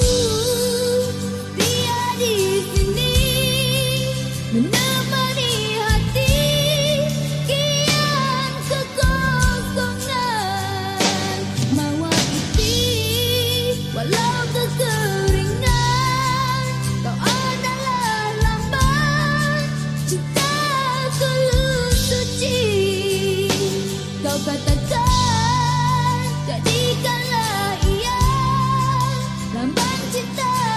Ooh. the